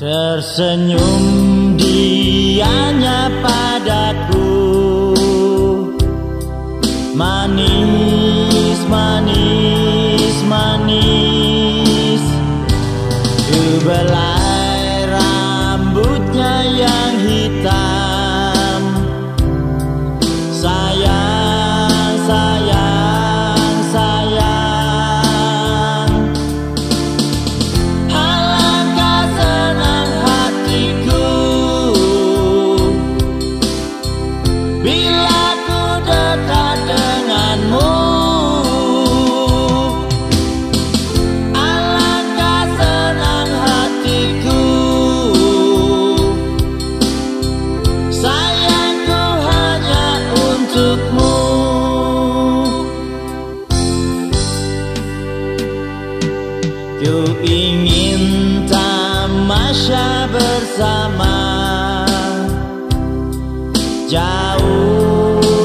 Tersenyum dianya padaku. Manis, manis, manis. Kebelai rambutnya yang untukmu Ku ingin tamasya bersama Jauh-jauh